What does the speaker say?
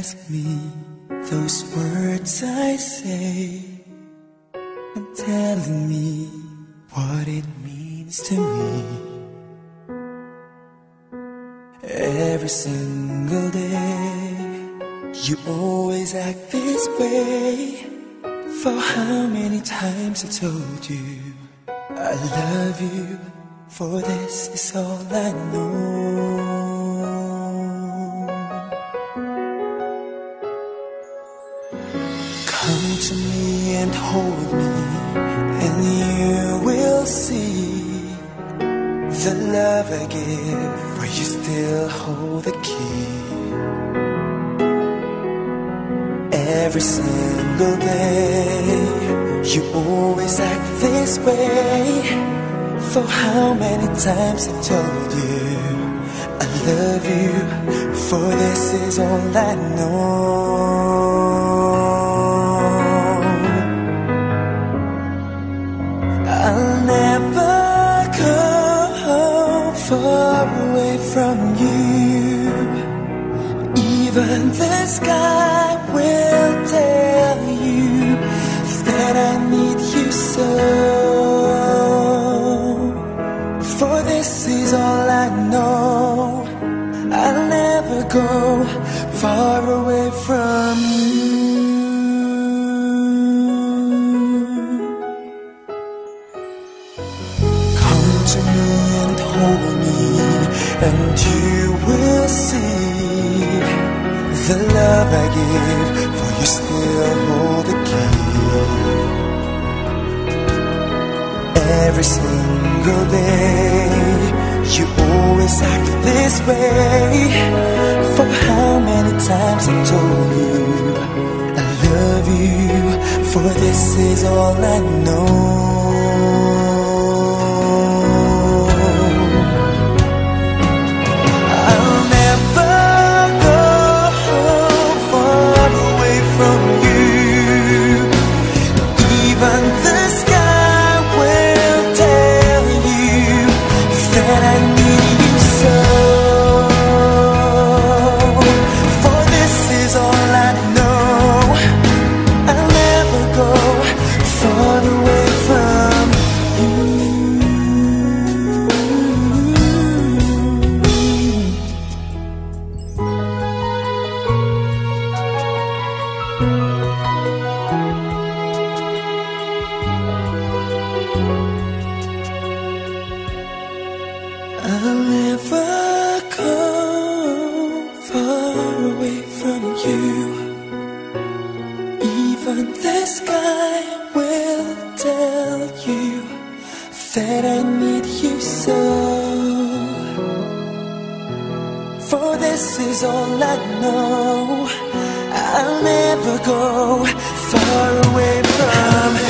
ask me those words I say and telling me what it means to me. Every single day, you always act this way. For how many times I told you I love you, for this is all I know. To me and hold me, and you will see the love I give, for you still hold the key. Every single day, you always act this way. For how many times I told you I love you, for this is all I know. Away from you. Even the sky will tell you that I need you so. For this is all I know. I'll never go far away from you. Come to me and hold me, and you will see the love I give, for you still hold the key. Every single day, you always act this way. For how many times I told you I love you, for this is all I know. That I need you so. This is all I know. I'll never go far away from